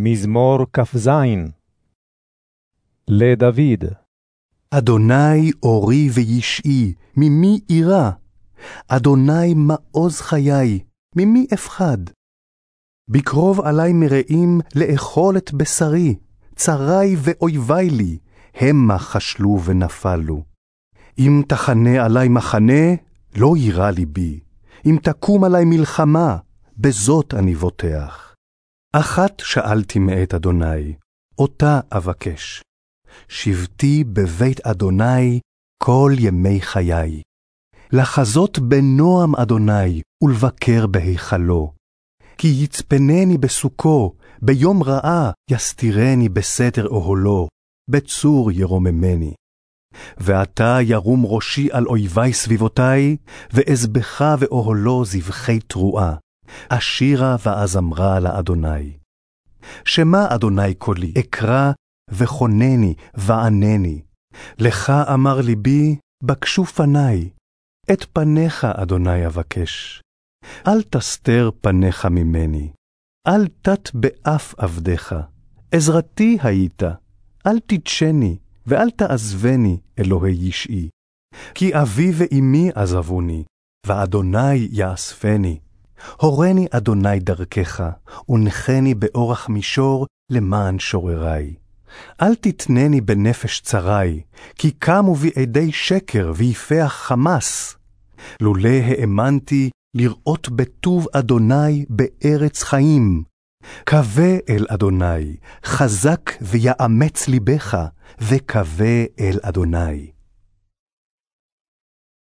מזמור כ"ז לדוד אדוני אורי וישעי, ממי אירא? אדוני מעוז חיי, ממי אפחד? בקרוב עלי מרעים לאכול את בשרי, צרי ואויבי לי, המה חשלו ונפלו. אם תחנה עלי מחנה, לא יירא ליבי, אם תקום עלי מלחמה, בזאת אני בוטח. אחת שאלתי מאת אדוני, אותה אבקש. שבתי בבית אדוני כל ימי חיי. לחזות בנועם אדוני ולבקר בהיכלו. כי יצפנני בסוכו, ביום רעה יסתירני בסתר אוהלו, בצור ירוממני. ועתה ירום ראשי על אויבי סביבותי, ואזבחה ואוהלו זבחי תרועה. אשירה ואזמרה לאדוני. שמע אדוני קולי, אקרא וכונני וענני. לך אמר ליבי, בקשו פניי, את פניך, אדוני אבקש. אל תסתר פניך ממני, אל תת באף עבדיך. עזרתי היית, אל תדשני, ואל תעזבני, אלוהי ישעי. כי אבי ואמי עזבוני, ואדוני יאספני. הורני אדוני דרכך, ונחני באורח מישור למען שוררי. אל תתנני בנפש צרי, כי קמו בי עדי שקר ויפח חמס. לולא האמנתי לראות בטוב אדוני בארץ חיים. קווה אל אדוני, חזק ויאמץ ליבך, וקווה אל אדוני.